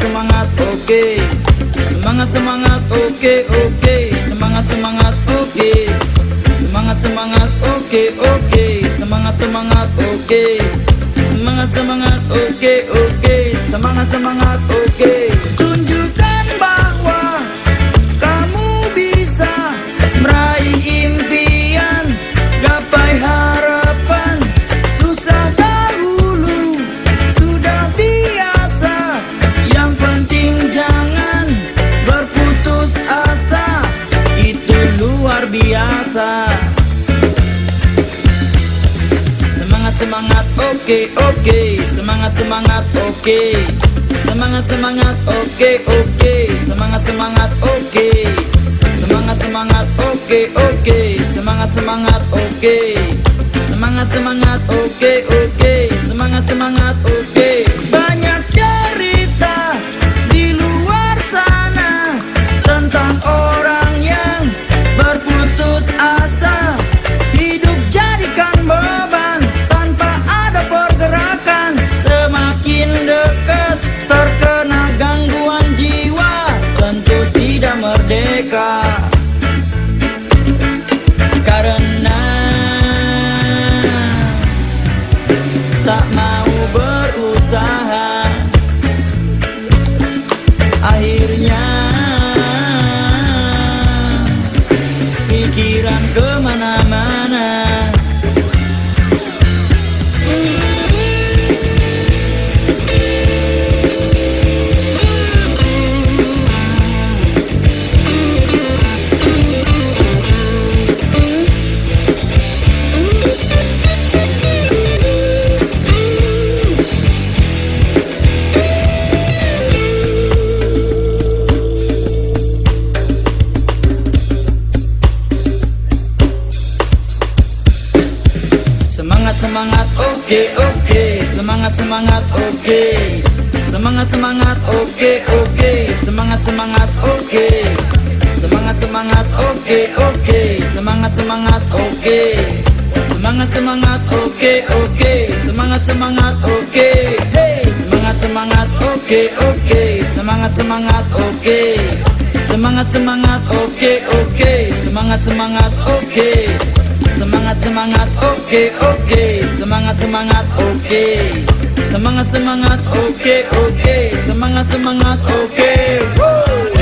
semangat oke. Semangat semangat oke oke. Semangat semangat oke. Semangat semangat oke oke. Semangat semangat oke. Semangat semangat oke oke. Semangat semangat oke biasa Semangat semangat oke oke. Semangat semangat oke. Semangat semangat oke oke. Semangat semangat oke. Semangat semangat oke oke. Semangat semangat oke. Semangat semangat oke oke. Semangat Semangat semangat oke oke Semangat semangat oke Semangat semangat oke oke Semangat semangat oke Semangat semangat oke oke Semangat semangat oke Semangat semangat oke oke Semangat semangat oke Hey semangat semangat oke oke Semangat semangat oke Semangat semangat oke oke Semangat semangat oke Semangat semangat oke oke. Semangat semangat oke. Semangat semangat oke oke. Semangat semangat oke. Woo!